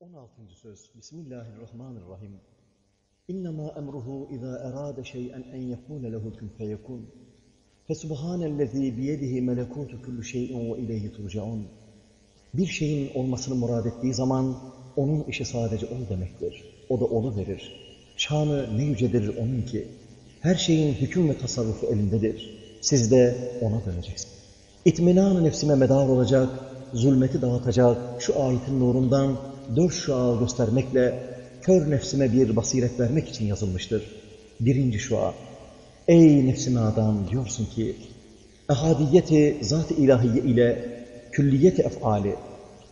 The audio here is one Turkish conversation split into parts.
16. söz Bismillahirrahmanirrahim. İnnemâ emruhu izâ erâde şey'en en yekûne lehu kün feyekûn. Fesubhanellezî biyedihi melekûtu kullu şey'in ve ileyhi turcaun. Bir şeyin olmasını murad ettiği zaman onun işi sadece ol demektir. O da olu verir. Şanı ne yücedir onun ki. Her şeyin hüküm ve tasarrufu elindedir. Siz de ona döneceksiniz. İtminan-ı nefsime medar olacak, zulmeti dağıtacak şu ayetin nurundan dört şua göstermekle kör nefsime bir basiret vermek için yazılmıştır. Birinci şua. Ey nefsime adam diyorsun ki, ehadiyeti zat-ı ilahiye ile külliyeti efali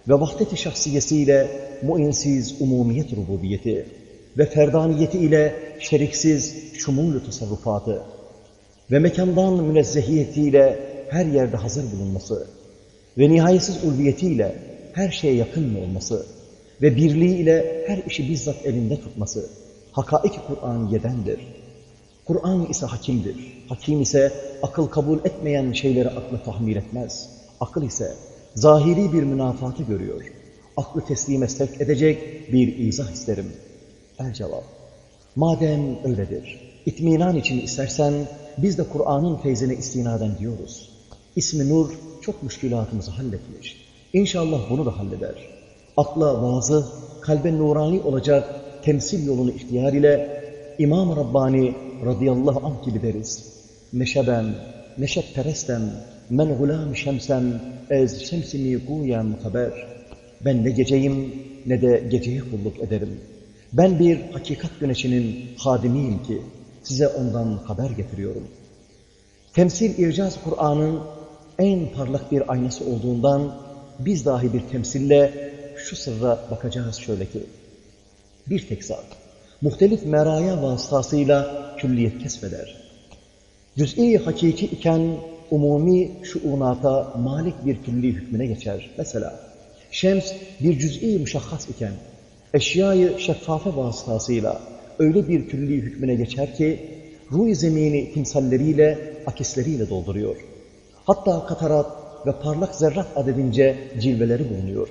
ve vahdeti şahsiyesiyle muinsiz umumiyet rububiyeti ve ferdaniyeti ile şeriksiz şumul tasarrufatı ve mekandan münezzehiyetiyle her yerde hazır bulunması ve nihayetsiz ulviyetiyle her şeye yakın olması ve birliğiyle her işi bizzat elinde tutması hakaik Kur'aniyedendir. Kur'an ise hakimdir. Hakim ise akıl kabul etmeyen şeyleri aklı tahmil etmez. Akıl ise zahiri bir münafatı görüyor. Aklı teslime sevk edecek bir izah isterim. El cevap. Madem öyledir, itminan için istersen biz de Kur'an'ın feyzine istinaden diyoruz. İsmi Nur çok müşkülatımızı halletmiş. İnşallah bunu da halleder. Akla vaazı, kalbe nurani olacak temsil yolunu ihtiyar ile İmam Rabbani radıyallahu anh gibi deriz. Neşeben, neşet perestem, men gulam şemsem, ez şemsimi guyem haber. Ben ne geceyim ne de geceye kulluk ederim. Ben bir hakikat güneşinin hadimiyim ki size ondan haber getiriyorum. Temsil ircaz Kur'an'ın en parlak bir aynası olduğundan biz dahi bir temsille şu sırra bakacağız şöyle ki. Bir tek zat, muhtelif meraya vasıtasıyla külliyet kesbeder. Cüz'i hakiki iken umumi şuunata malik bir külli hükmüne geçer. Mesela şems bir cüz'i müşahhas iken eşyayı şeffafe vasıtasıyla öyle bir külli hükmüne geçer ki ruh zemini timsalleriyle, akisleriyle dolduruyor. Hatta katarat ve parlak zerrat adedince cilveleri bulunuyor.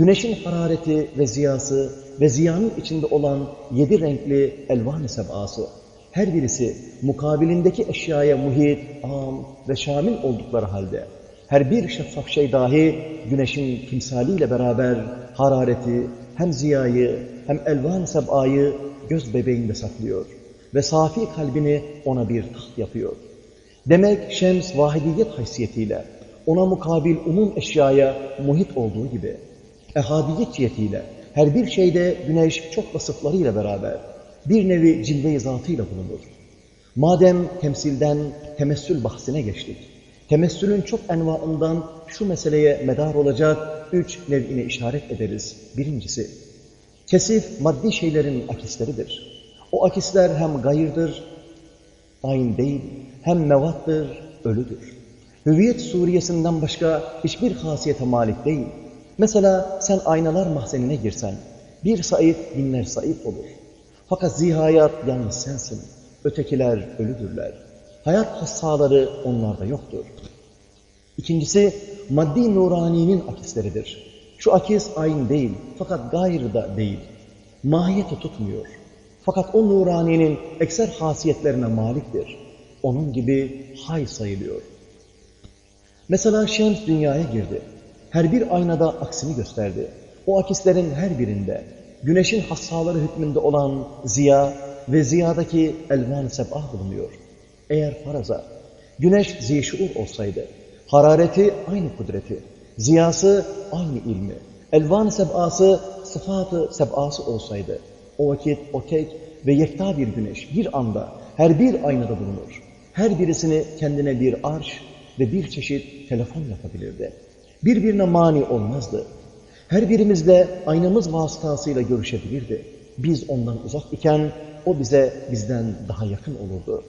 Güneşin harareti ve ziyası ve ziyanın içinde olan yedi renkli elvan-ı sebası, her birisi mukabilindeki eşyaya muhit, am ve şamil oldukları halde, her bir şeffaf şey dahi güneşin timsaliyle beraber harareti, hem ziyayı hem elvan-ı seb'ayı göz bebeğinde saklıyor ve safi kalbini ona bir taht yapıyor. Demek şems vahidiyet haysiyetiyle ona mukabil umum eşyaya muhit olduğu gibi ehadiyet cihetiyle her bir şeyde güneş çok vasıflarıyla beraber bir nevi cilve-i zatıyla bulunur. Madem temsilden temessül bahsine geçtik, temessülün çok envaından şu meseleye medar olacak üç nev'ine işaret ederiz. Birincisi, kesif maddi şeylerin akisleridir. O akisler hem gayırdır, aynı değil, hem mevattır, ölüdür. Hüviyet suriyesinden başka hiçbir hasiyete malik değil. Mesela sen aynalar mahzenine girsen, bir sayit binler sayit olur. Fakat zihayat yalnız sensin. Ötekiler ölüdürler. Hayat hassaları onlarda yoktur. İkincisi, maddi nuraninin akisleridir. Şu akis aynı değil, fakat gayrı da değil. Mahiyeti tutmuyor. Fakat o nuraninin ekser hasiyetlerine maliktir. Onun gibi hay sayılıyor. Mesela Şems dünyaya girdi. Her bir aynada aksini gösterdi. O akislerin her birinde güneşin hassaları hükmünde olan ziya ve ziyadaki elvan-ı seb'a bulunuyor. Eğer faraza güneş zişuur olsaydı, harareti aynı kudreti, ziyası aynı ilmi, elvan-ı seb'ası sıfatı seb'ası olsaydı, o vakit o tek ve yekta bir güneş bir anda her bir aynada bulunur. Her birisini kendine bir arş ve bir çeşit telefon yapabilirdi. Birbirine mani olmazdı. Her birimizle aynamız vasıtasıyla görüşebilirdi. Biz ondan uzak iken o bize bizden daha yakın olurdu.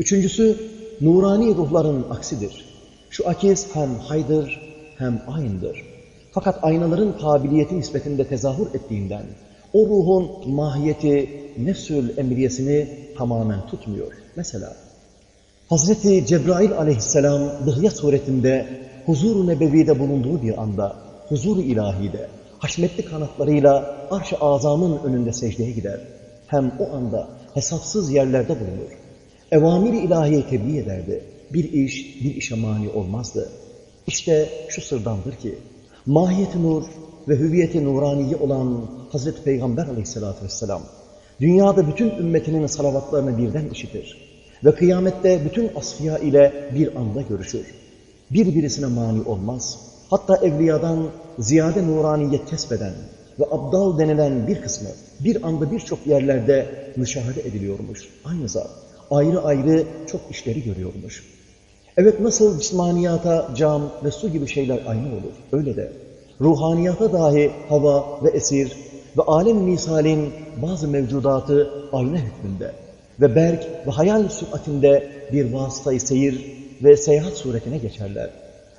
Üçüncüsü, nurani ruhların aksidir. Şu akis hem haydır hem aynıdır. Fakat aynaların kabiliyeti nispetinde tezahür ettiğinden o ruhun mahiyeti, nefsül emriyesini tamamen tutmuyor. Mesela Hazreti Cebrail aleyhisselam dıhya suretinde huzur-u nebevide bulunduğu bir anda, huzur-u ilahide, haşmetli kanatlarıyla arş-ı azamın önünde secdeye gider. Hem o anda hesapsız yerlerde bulunur. Evamir-i ilahiye tebliğ ederdi. Bir iş bir işe mani olmazdı. İşte şu sırdandır ki, mahiyeti nur ve hüviyeti nuraniye olan Hazreti Peygamber aleyhissalatü vesselam, dünyada bütün ümmetinin salavatlarını birden işitir. Ve kıyamette bütün asfiya ile bir anda görüşür. Birbirisine mani olmaz. Hatta evliyadan ziyade nuraniyet kesbeden ve abdal denilen bir kısmı bir anda birçok yerlerde müşahede ediliyormuş. Aynı zat ayrı ayrı çok işleri görüyormuş. Evet nasıl cismaniyata cam ve su gibi şeyler aynı olur. Öyle de ruhaniyata dahi hava ve esir ve alem misalin bazı mevcudatı ayna hükmünde ve berk ve hayal süratinde bir vasıtayı seyir ve seyahat suretine geçerler.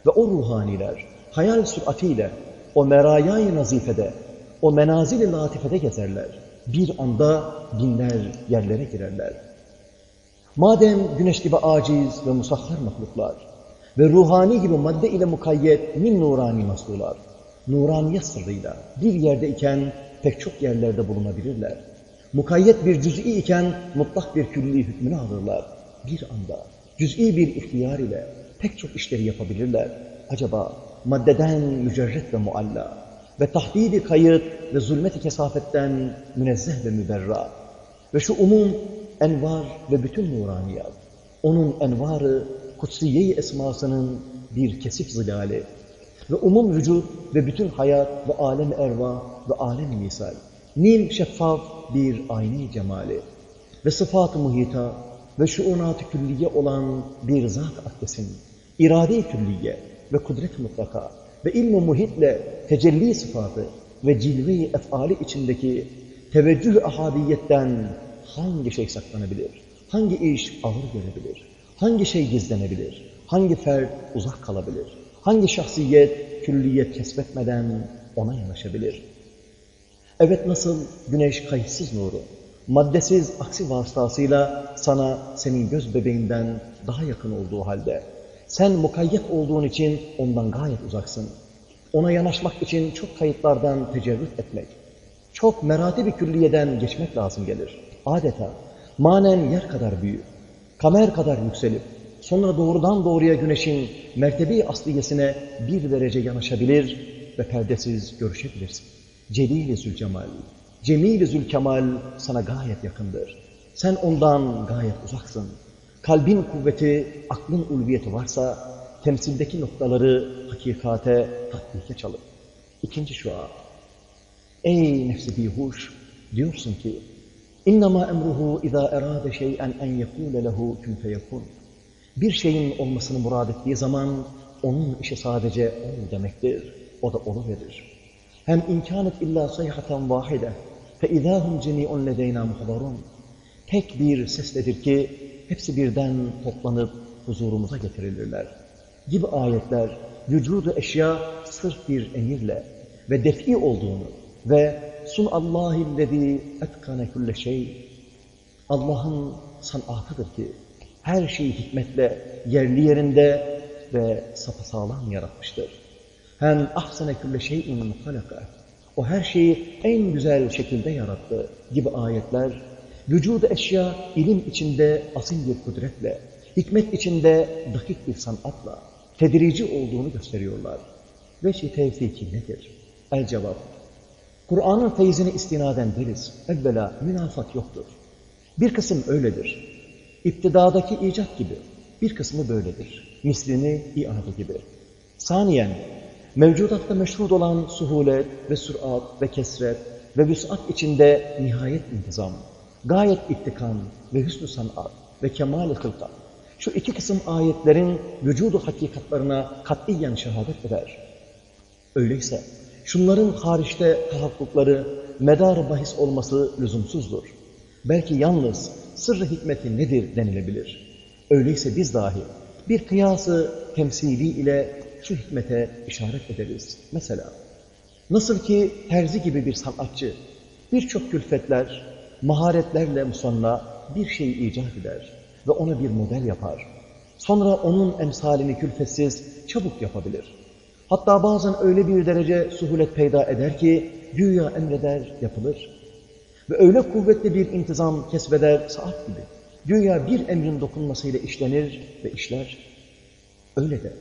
Ve o ruhaniler hayal süratiyle o merayay nazifede, o menazil-i latifede gezerler. Bir anda binler yerlere girerler. Madem güneş gibi aciz ve musahhar mahluklar ve ruhani gibi madde ile mukayyet min nurani maslular, nuraniyet sırrıyla bir yerde iken pek çok yerlerde bulunabilirler. Mukayyet bir cüz'i iken mutlak bir külli hükmünü alırlar. Bir anda cüz'i bir ihtiyar ile pek çok işleri yapabilirler. Acaba maddeden mücerret ve mualla ve tahdidi kayıt ve zulmet-i kesafetten münezzeh ve müberra ve şu umum envar ve bütün nuraniyat, onun envarı kutsiye-i esmasının bir kesif zilali ve umum vücut ve bütün hayat ve alem erva ve alem misal, nim şeffaf bir ayni cemali ve sıfat-ı muhita ve şuunat-ı külliye olan bir zat akdesin, irade-i külliye ve kudret mutlaka ve ilm-i muhitle tecelli sıfatı ve cilve-i efali içindeki teveccüh-ü ahadiyetten hangi şey saklanabilir? Hangi iş ağır gelebilir? Hangi şey gizlenebilir? Hangi fert uzak kalabilir? Hangi şahsiyet külliyet kesbetmeden ona yanaşabilir? Evet nasıl güneş kayıtsız nuru, maddesiz aksi vasıtasıyla sana senin göz bebeğinden daha yakın olduğu halde, sen mukayyet olduğun için ondan gayet uzaksın. Ona yanaşmak için çok kayıtlardan tecerrüt etmek, çok merati bir külliyeden geçmek lazım gelir. Adeta manen yer kadar büyük, kamer kadar yükselip, sonra doğrudan doğruya güneşin mertebi asliyesine bir derece yanaşabilir ve perdesiz görüşebilirsin. Celil-i Zülcemal, Cemil-i Zülkemal sana gayet yakındır. Sen ondan gayet uzaksın. Kalbin kuvveti, aklın ulviyeti varsa, temsildeki noktaları hakikate, tatbike çalıp. İkinci şua. Ey nefsi bihuş, diyorsun ki, İnnemâ emruhu izâ erâde şey'en en yekûle lehu kün feyekûn. Bir şeyin olmasını murad ettiği zaman onun işi sadece ol demektir. O da verir. Hem imkânet illa sayhaten vahide fe izâhum cemî'un ledeynâ muhadarun. Tek bir sesledir ki hepsi birden toplanıp huzurumuza getirilirler. Gibi ayetler vücudu eşya sırf bir emirle ve defi olduğunu ve sun Allahillezî etkane külle şey Allah'ın sanatıdır ki her şeyi hikmetle yerli yerinde ve sapasağlam yaratmıştır. Hem ahsene külle şeyin halaka. O her şeyi en güzel şekilde yarattı gibi ayetler vücudu eşya ilim içinde asil bir kudretle, hikmet içinde dakik bir sanatla, tedrici olduğunu gösteriyorlar. Ve şey tevfiki nedir? El cevap. Kur'an'ın feyzini istinaden deriz. Evvela münafat yoktur. Bir kısım öyledir. İptidadaki icat gibi. Bir kısmı böyledir. Mislini iade gibi. Saniyen, mevcudatta meşhur olan suhulet ve sürat ve kesret ve vüsat içinde nihayet intizam, gayet ittikan ve hüsnü sanat ve kemal-i. Şu iki kısım ayetlerin vücudu hakikatlarına katiyen şehadet eder. Öyleyse şunların hariçte tahakkukları medar bahis olması lüzumsuzdur. Belki yalnız sırrı hikmeti nedir denilebilir. Öyleyse biz dahi bir kıyası temsili ile şu hikmete işaret ederiz. Mesela nasıl ki terzi gibi bir sanatçı birçok külfetler, maharetlerle musanna bir şeyi icat eder ve ona bir model yapar. Sonra onun emsalini külfetsiz çabuk yapabilir. Hatta bazen öyle bir derece suhulet peyda eder ki güya emreder, yapılır. Ve öyle kuvvetli bir intizam kesbeder saat gibi. Güya bir emrin dokunmasıyla işlenir ve işler. Öyle de.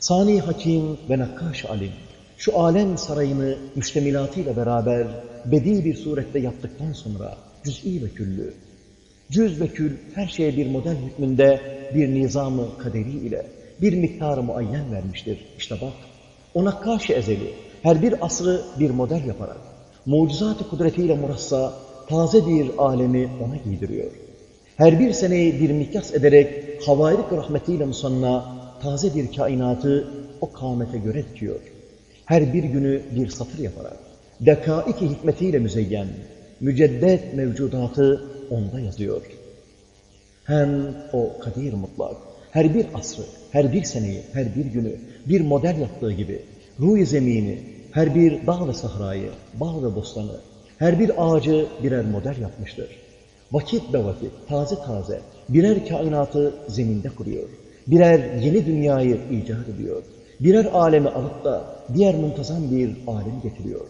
Sani Hakim ve Nakkaş Alim şu alem sarayını müştemilatıyla beraber bedi bir surette yaptıktan sonra cüz'i ve küllü, cüz ve kül her şeye bir model hükmünde bir nizamı kaderi ile bir miktarı muayyen vermiştir. İşte bak, ona karşı ezeli, her bir asrı bir model yaparak, mucizat-ı kudretiyle murassa taze bir alemi ona giydiriyor. Her bir seneyi bir mikyas ederek havairik rahmetiyle musanna taze bir kainatı o kâmete göre dikiyor. Her bir günü bir satır yaparak, dekaiki hikmetiyle müzeyyen, müceddet mevcudatı onda yazıyor. Hem o kadir mutlak, her bir asrı, her bir seneyi, her bir günü bir model yaptığı gibi, ruh zemini, her bir dağ ve sahrayı, bağ ve bostanı, her bir ağacı birer model yapmıştır. Vakit be vakit, taze taze, birer kainatı zeminde kuruyor. Birer yeni dünyayı icat ediyor. Birer alemi alıp da diğer muntazam bir alem getiriyor.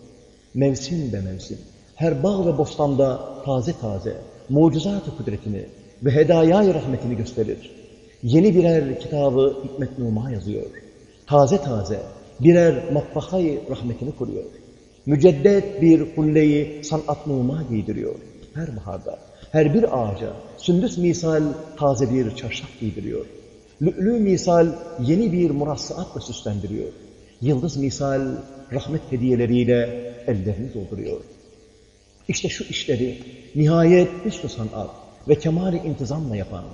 Mevsim be mevsim, her bağ ve bostanda taze taze, mucizat-ı kudretini ve hedaya rahmetini gösterir. Yeni birer kitabı hikmet numa yazıyor. Taze taze birer matbahayı rahmetini kuruyor. Müceddet bir kulleyi sanat numa giydiriyor. Her baharda, her bir ağaca sündüs misal taze bir çarşaf giydiriyor. Lü'lü misal yeni bir murassaatla süslendiriyor. Yıldız misal rahmet hediyeleriyle ellerini dolduruyor. İşte şu işleri nihayet üstü sanat ve kemali intizamla yapan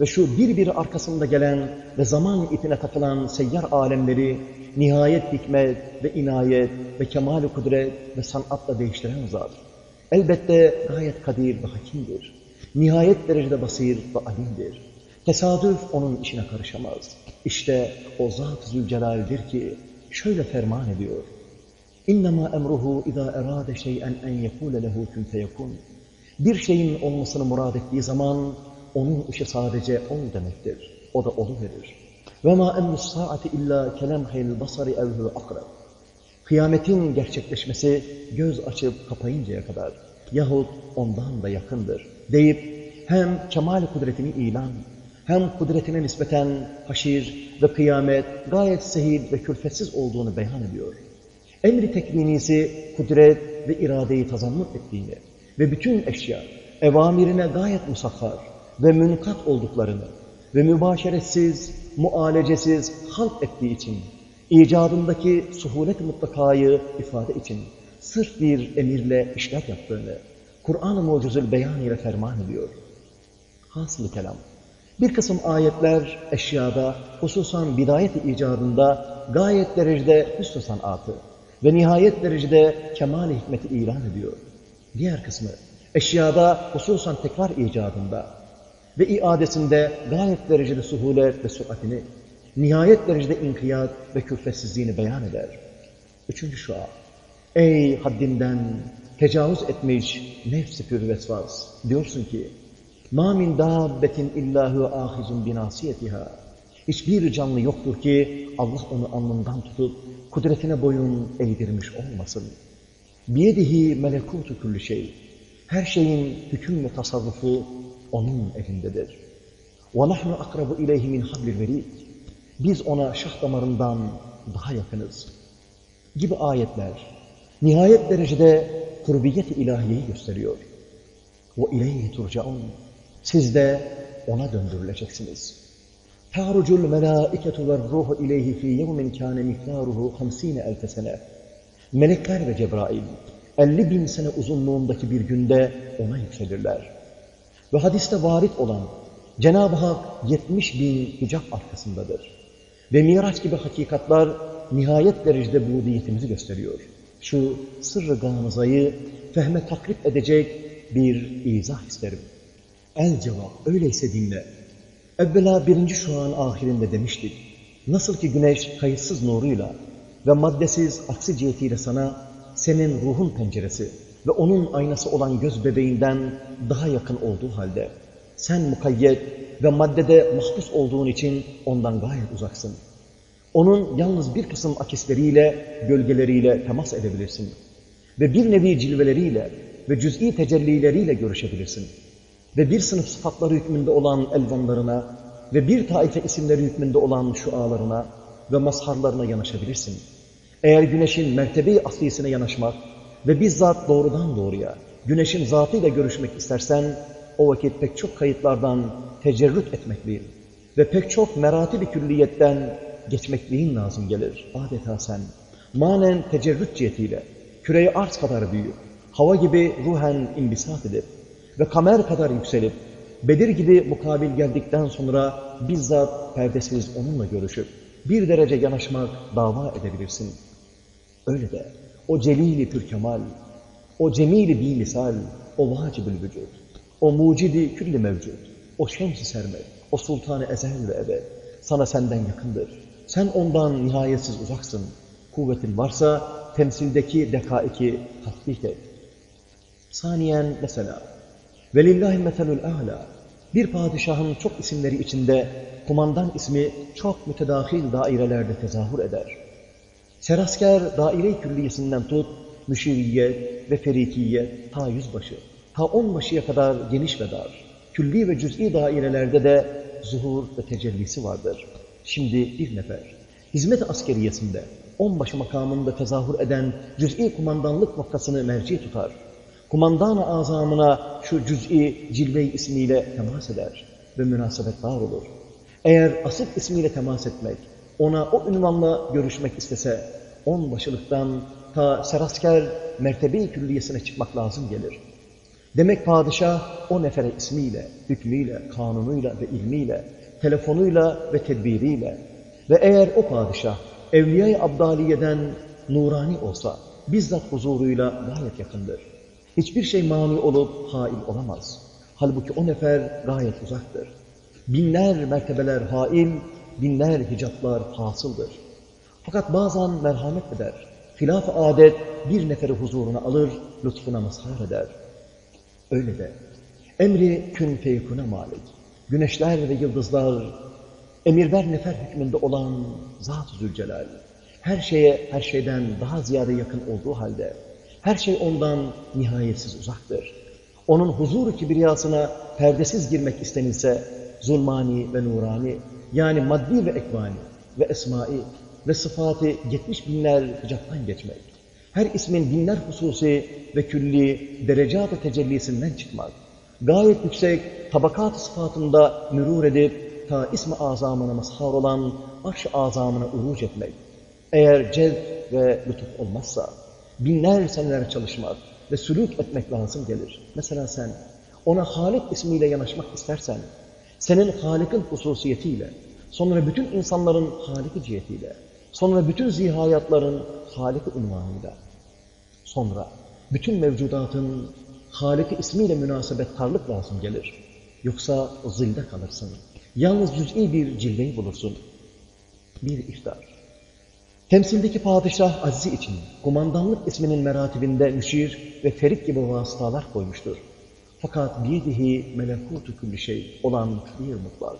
ve şu birbiri arkasında gelen ve zaman ipine takılan seyyar alemleri nihayet hikmet ve inayet ve kemali kudret ve sanatla değiştiren zat. Elbette gayet kadir ve hakimdir. Nihayet derecede basir ve alimdir. Tesadüf onun işine karışamaz. İşte o Zat-ı Zülcelal'dir ki şöyle ferman ediyor. İnnemâ emruhu izâ erâde şey'en en yekûle lehu kün feyekûn. Bir şeyin olmasını murad ettiği zaman onun işi sadece ol demektir. O da olu verir. Ve ma emrus saati illa kelemhil basari evhu akrab. Kıyametin gerçekleşmesi göz açıp kapayıncaya kadar yahut ondan da yakındır deyip hem kemal kudretini ilan hem kudretine nispeten haşir ve kıyamet gayet sehil ve külfetsiz olduğunu beyan ediyor. Emri tekvinisi kudret ve iradeyi tazammup ettiğini ve bütün eşya evamirine gayet musakhar ve münkat olduklarını ve mübaşeretsiz, mualecesiz halk ettiği için icadındaki suhulet mutlakayı ifade için sırf bir emirle işler yaptığını Kur'an-ı Mucizül Beyan ile ferman ediyor. Hasılı kelam. Bir kısım ayetler eşyada, hususan bidayet-i icadında gayet derecede hüsnü sanatı ve nihayet derecede kemal hikmeti ilan ediyor. Diğer kısmı eşyada, hususan tekrar icadında ve iadesinde gayet derecede suhulet ve süratini, nihayet derecede inkiyat ve külfetsizliğini beyan eder. Üçüncü şua, ey haddinden tecavüz etmiş nefs-i pür diyorsun ki, مَا مِنْ دَابَّةٍ اِلَّا هُوَ آخِزٌ بِنَاسِيَتِهَا Hiçbir canlı yoktur ki Allah onu alnından tutup kudretine boyun eğdirmiş olmasın. Biyedihi melekutu kulli şey. Her şeyin hüküm ve tasarrufu onun elindedir. وَنَحْنُ أَقْرَبُ اِلَيْهِ مِنْ حَبْلِ الْوَرِيدِ Biz ona şah damarından daha yakınız. Gibi ayetler nihayet derecede kurbiyet-i ilahiyeyi gösteriyor. وَاِلَيْهِ تُرْجَعُونَ siz de ona döndürüleceksiniz. Tarucul melâiketu ve ruhu ileyhi fî yevmin kâne miktâruhu hamsîne elfe sene. Melekler ve Cebrail 50 bin sene uzunluğundaki bir günde ona yükselirler. Ve hadiste varit olan Cenab-ı Hak 70 bin hicap arkasındadır. Ve Miraç gibi hakikatlar nihayet derecede bu budiyetimizi gösteriyor. Şu sırrı gamızayı fehme takrip edecek bir izah isterim. El cevap, öyleyse dinle. Evvela birinci şu an ahirinde demiştik. Nasıl ki güneş kayıtsız nuruyla ve maddesiz aksi cihetiyle sana senin ruhun penceresi ve onun aynası olan göz bebeğinden daha yakın olduğu halde sen mukayyet ve maddede mahpus olduğun için ondan gayet uzaksın. Onun yalnız bir kısım akisleriyle, gölgeleriyle temas edebilirsin. Ve bir nevi cilveleriyle ve cüz'i tecellileriyle görüşebilirsin. Ve bir sınıf sıfatları hükmünde olan elvanlarına ve bir taife isimleri hükmünde olan şualarına ve mazharlarına yanaşabilirsin. Eğer güneşin mertebe-i aslisine yanaşmak ve bizzat doğrudan doğruya güneşin zatıyla görüşmek istersen, o vakit pek çok kayıtlardan tecerrüt etmekliğin ve pek çok merati külliyetten geçmekliğin lazım gelir. Adeta sen manen tecerrüt cihetiyle küreyi arz kadar büyüyüp, hava gibi ruhen imbisat edip ve kamer kadar yükselip, Bedir gibi mukabil geldikten sonra bizzat perdesiz onunla görüşüp, bir derece yanaşmak, dava edebilirsin. Öyle de o celili pürkemal, o cemili bir misal, o vacibül vücud, o mucidi külli mevcud, o şems-i sermet, o sultanı ezel ve ebed, sana senden yakındır. Sen ondan nihayetsiz uzaksın. Kuvvetin varsa temsildeki dekaiki tatbik et. Saniyen mesela, velillahi meselül a'la, bir padişahın çok isimleri içinde kumandan ismi çok mütedahil dairelerde tezahür eder. Serasker daire-i külliyesinden tut, müşiriyet ve ferikiyet ta yüzbaşı, ta onbaşıya kadar geniş ve dar, külli ve cüz'i dairelerde de zuhur ve tecellisi vardır. Şimdi bir nefer, hizmet askeriyesinde, onbaşı makamında tezahür eden cüz'i kumandanlık noktasını merci tutar. Kumandan-ı azamına şu cüz'i cilve ismiyle temas eder ve münasebetler olur. Eğer asıl ismiyle temas etmek, ona o ünvanla görüşmek istese, on başılıktan ta serasker mertebe-i külliyesine çıkmak lazım gelir. Demek padişah o nefere ismiyle, hükmüyle, kanunuyla ve ilmiyle, telefonuyla ve tedbiriyle ve eğer o padişah Evliya-i Abdaliye'den nurani olsa bizzat huzuruyla gayet yakındır. Hiçbir şey mani olup hail olamaz. Halbuki o nefer gayet uzaktır. Binler mertebeler hail, binler hicaplar hasıldır. Fakat bazen merhamet eder. Hilaf-ı adet bir neferi huzuruna alır, lütfuna mazhar eder. Öyle de emri kün feykune malik. Güneşler ve yıldızlar, emirver nefer hükmünde olan Zat-ı Zülcelal, her şeye her şeyden daha ziyade yakın olduğu halde, her şey ondan nihayetsiz uzaktır. Onun huzur-u kibriyasına perdesiz girmek istenilse, zulmani ve nurani, yani maddi ve ekvani ve esmai ve sıfatı yetmiş binler hicaptan geçmek, her ismin binler hususi ve külli derecat-ı tecellisinden çıkmak, gayet yüksek tabakat sıfatında mürur edip ta ismi azamına mazhar olan arş-ı azamına uruc etmek, eğer cezb ve lütuf olmazsa, binler seneler çalışmak ve sülük etmek lazım gelir. Mesela sen ona Halik ismiyle yanaşmak istersen, senin Halik'in hususiyetiyle, sonra bütün insanların Halik'i cihetiyle, sonra bütün zihayatların Halik-i unvanıyla, sonra bütün mevcudatın Halik-i ismiyle münasebettarlık lazım gelir. Yoksa zilde kalırsın. Yalnız cüz'i bir cilveyi bulursun. Bir iftar. Temsildeki padişah Aziz için kumandanlık isminin meratibinde müşir ve ferik gibi vasıtalar koymuştur. Fakat biyedihi melekutu külli şey olan bir mutlak.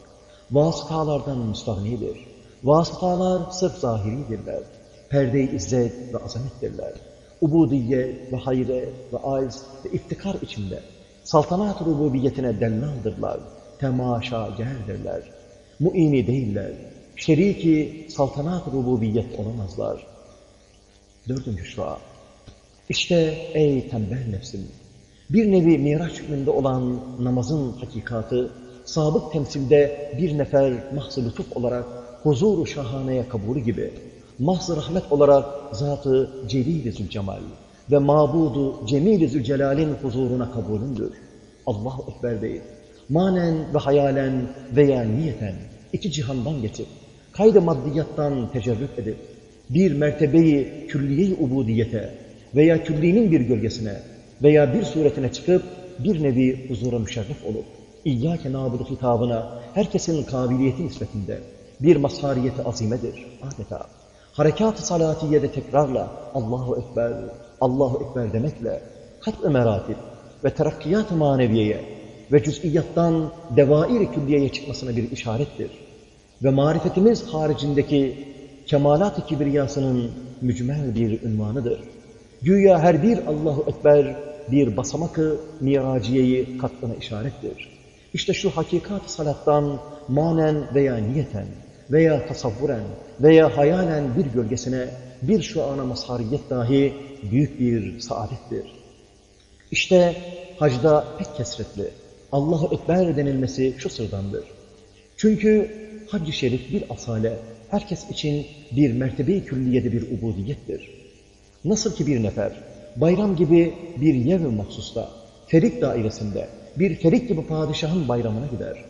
Vasıtalardan müstahnidir. Vasıtalar sırf zahiridirler. Perde-i izzet ve azamettirler. Ubudiye ve hayre ve aiz ve iftikar içinde saltanat rububiyetine dellaldırlar. Temaşagerdirler. Muini değiller. Şeriki saltanat rububiyet olamazlar. Dördüncü şua. İşte ey tembel nefsim. Bir nevi miraç hükmünde olan namazın hakikatı, sabık temsilde bir nefer mahzı lütuf olarak huzur-u şahaneye kabulü gibi, mahzı rahmet olarak zatı celil-i zülcemal ve mabudu cemil-i zülcelal'in huzuruna kabulündür. Allahu Ekber değil. Manen ve hayalen veya niyeten iki cihandan geçip, kaydı maddiyattan tecerrüt edip, bir mertebeyi külliye-i ubudiyete veya küllinin bir gölgesine veya bir suretine çıkıp bir nevi huzura müşerref olup, İyyâke nâbudu hitabına herkesin kabiliyeti nispetinde bir mazhariyeti azimedir adeta. Harekat-ı salatiyede tekrarla Allahu Ekber, Allahu Ekber demekle kat-ı meratib ve terakkiyat-ı maneviyeye ve cüz'iyattan devair-i külliyeye çıkmasına bir işarettir. Ve marifetimiz haricindeki kemalat-ı kibriyasının mücmel bir ünvanıdır. Güya her bir Allahu Ekber bir basamakı miraciyeyi katlına işarettir. İşte şu hakikat salattan manen veya niyeten veya tasavvuren veya hayalen bir gölgesine bir şu ana mazhariyet dahi büyük bir saadettir. İşte hacda pek kesretli Allahu Ekber denilmesi şu sırdandır. Çünkü hac-ı şerif bir asale herkes için bir mertebe-i külliyede bir ubudiyettir. Nasıl ki bir nefer bayram gibi bir yev-i mahsusta, ferik dairesinde bir ferik gibi padişahın bayramına gider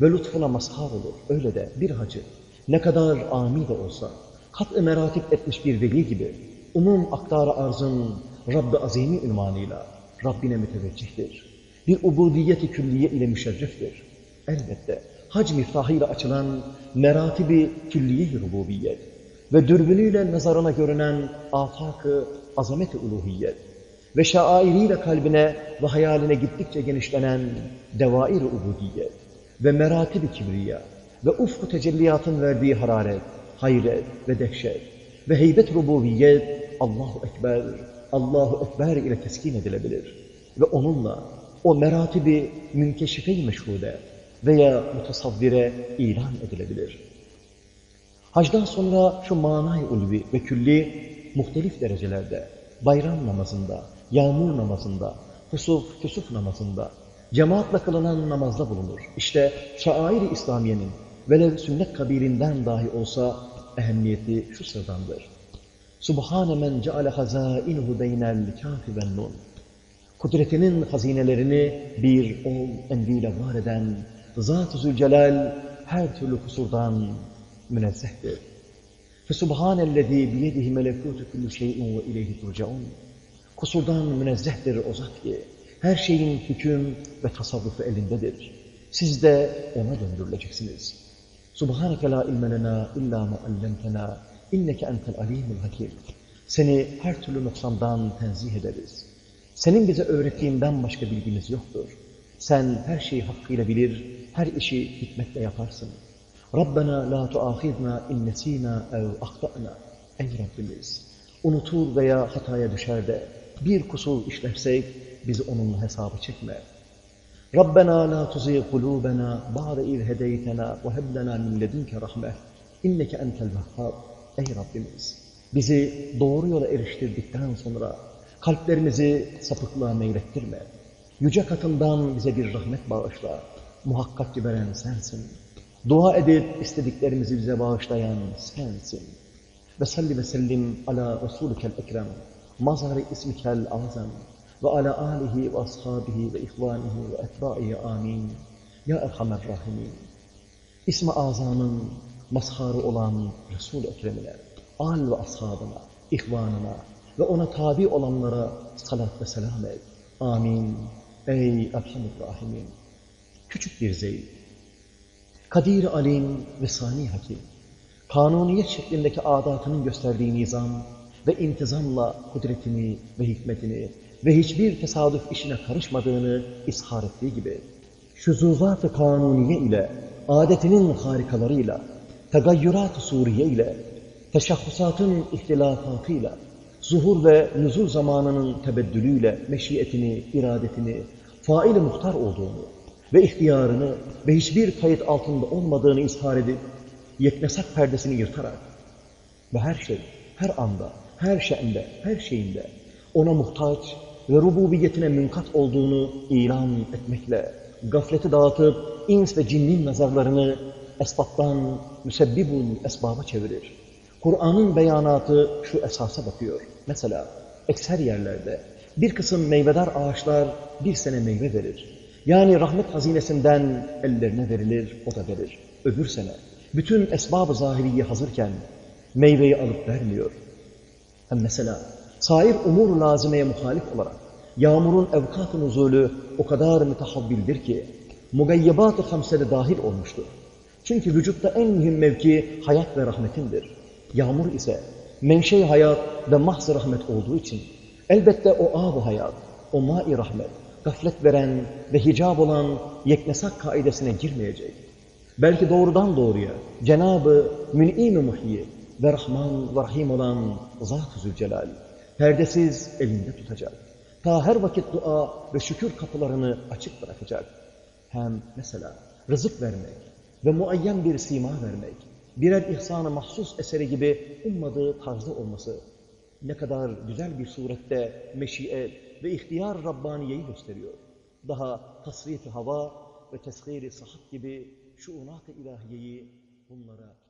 ve lütfuna mazhar olur. Öyle de bir hacı ne kadar ami de olsa kat-ı meratip etmiş bir veli gibi umum aktar arzın Rabb-ı Azimi ünvanıyla Rabbine müteveccihtir. Bir ubudiyeti külliye ile müşerreftir. Elbette hac miftahıyla açılan meratibi külliye-i rububiyet ve dürbünüyle nazarına görünen afak-ı azamet-i uluhiyet ve şairiyle kalbine ve hayaline gittikçe genişlenen devair-i ubudiyet ve meratibi kibriya ve ufku tecelliyatın verdiği hararet, hayret ve dehşet ve heybet rububiyet Allahu Ekber, Allahu Ekber ile teskin edilebilir. Ve onunla o meratibi münkeşife-i meşhude veya mutasavvire ilan edilebilir. Hacdan sonra şu manay ulvi ve külli muhtelif derecelerde, bayram namazında, yağmur namazında, husuf, küsuf namazında, cemaatle kılınan namazda bulunur. İşte şair-i İslamiye'nin velev sünnet kabilinden dahi olsa ehemmiyeti şu sırdandır. Subhane men ceale hazainuhu beynel kâfi ven nun. Kudretinin hazinelerini bir ol emriyle var eden Zat-ı Zülcelal her türlü kusurdan münezzehtir. Fesubhanellezî biyedihi melekûtü küllü şeyin ve ileyhi turcaun. Kusurdan münezzehtir o zat ki her şeyin hüküm ve tasarrufu elindedir. Siz de ona döndürüleceksiniz. Subhaneke la ilme lena illa ma allamtena inneke entel alimul hakim. Seni her türlü noksandan tenzih ederiz. Senin bize öğrettiğinden başka bilgimiz yoktur. Sen her şeyi hakkıyla bilir, her işi hikmetle yaparsın. Rabbena la tuahidna in nesina ev ahtana. Ey Rabbimiz, unutur veya hataya düşer de bir kusur işlersek bizi onunla hesabı çekme. Rabbena la tuzigh kulubena ba'de iz hedeytena ve heb lena min ledunke rahme. İnneke entel vehhab. Ey Rabbimiz, bizi doğru yola eriştirdikten sonra kalplerimizi sapıklığa meylettirme. Yüce katından bize bir rahmet bağışla. Muhakkak ki veren sensin. Dua edip istediklerimizi bize bağışlayan sensin. Ve salli ve sellim ala Resulükel ekrem. Mazhari ismikel azam. Ve ala alihi ve ashabihi ve ihvanihi ve etbaihi amin. Ya Erhamer Rahimin. İsmi azamın mazharı olan Resul-i Ekrem'ine, al ve ashabına, ihvanına ve ona tabi olanlara salat ve selam et. Amin. Ey Erhamer Rahimin. Küçük bir Zeyd. Kadir Alim ve Sani Hakim. Kanuniyet şeklindeki adatının gösterdiği nizam ve intizamla kudretini ve hikmetini ve hiçbir tesadüf işine karışmadığını ishar ettiği gibi, şuzuzat-ı kanuniye ile, adetinin harikalarıyla, tegayyurat-ı suriye ile, teşahhusatın ihtilafatıyla, zuhur ve nüzul zamanının tebeddülüyle meşiyetini, iradetini, fail muhtar olduğunu ve ihtiyarını ve hiçbir kayıt altında olmadığını ishar edip, yeknesak perdesini yırtarak ve her şey, her anda, her şeyinde, her şeyinde ona muhtaç ve rububiyetine münkat olduğunu ilan etmekle gafleti dağıtıp ins ve cinnin nazarlarını esbaptan müsebbibun esbaba çevirir. Kur'an'ın beyanatı şu esasa bakıyor. Mesela ekser yerlerde bir kısım meyvedar ağaçlar bir sene meyve verir. Yani rahmet hazinesinden ellerine verilir, o da verir. Öbür sene bütün esbab-ı zahiriye hazırken meyveyi alıp vermiyor. Hem mesela sair umur lazimeye muhalif olarak yağmurun evkat-ı nuzulü o kadar mütehavvildir ki mugayyebat-ı hamsede dahil olmuştur. Çünkü vücutta en mühim mevki hayat ve rahmetindir. Yağmur ise menşe hayat ve mahz rahmet olduğu için elbette o ab hayat, o mai rahmet, gaflet veren ve hicab olan yeknesak kaidesine girmeyecek. Belki doğrudan doğruya Cenab-ı Mün'im-i Muhyi, ve Rahman ve Rahim olan Zat-ı Zülcelal, perdesiz elinde tutacak. Ta her vakit dua ve şükür kapılarını açık bırakacak. Hem mesela rızık vermek ve muayyen bir sima vermek, birer ihsan-ı mahsus eseri gibi ummadığı tarzda olması, ne kadar güzel bir surette meşiyet ve ihtiyar Rabbaniye'yi gösteriyor. Daha tasrif hava ve teshir-i sahat gibi şuunat-ı ilahiyeyi bunlara